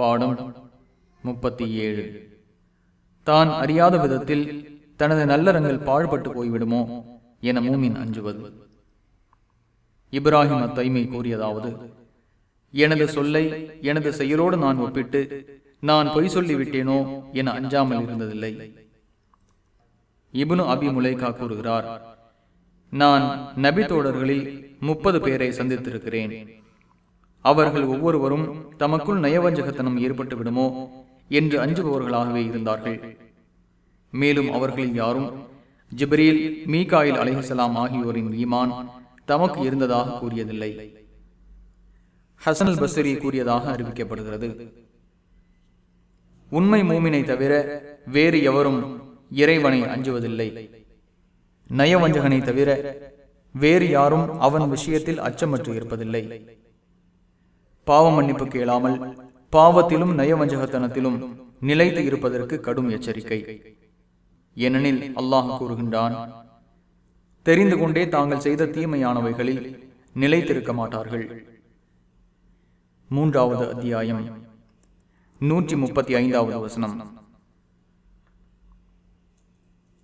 பாடம் முப்பத்தி ஏழு. தான் அறியாத விதத்தில் தனது நல்லறங்கள் பாழ்பட்டு போய்விடுமோ என மூமின் அஞ்சுவது. இப்ராஹிம் அத்தைமை கூறியதாவது எனது சொல்லை எனது செயலோடு நான் ஒப்பிட்டு நான் பொய் சொல்லிவிட்டேனோ என அஞ்சாமல் இருந்ததில்லை. இபுனு அபி முலைகா கூறுகிறார் நான் நபி தோழர்களில் முப்பது பேரை சந்தித்திருக்கிறேன். அவர்கள் ஒவ்வொருவரும் தமக்குள் நயவஞ்சகத்தனம் ஏற்பட்டு விடுமோ? என்று அஞ்சுபவர்களாகவே இருந்தார்கள். மேலும் அவர்களில் யாரும் ஜிப்ரீல் மீகாயில் அலைஹிசலாம் ஆகியோரின் ஈமான் தமக்கு இருந்ததாக கூறியதில்லை. ஹசன் அல் பஸ்ரி கூறியதாக அறிவிக்கப்படுகிறது. உண்மை மூமினை தவிர வேறு எவரும் இறைவனை அஞ்சுவதில்லை. நயவஞ்சகனை தவிர வேறு யாரும் அவன் விஷயத்தில் அச்சமற்று இருப்பதில்லை. பாவ மன்னிப்பு கேளாமல் பாவத்திலும் நயவஞ்சகத்தனத்திலும் நிலைத்து இருப்பதற்கு கடும் எச்சரிக்கை. ஏனெனில் அல்லாஹ் கூறுகின்றான் தெரிந்து கொண்டே தாங்கள் செய்த தீமையானவைகளில் நிலைத்திருக்க மாட்டார்கள். மூன்றாவது அத்தியாயம் நூற்றி முப்பத்தி ஐந்தாவது வசனம்.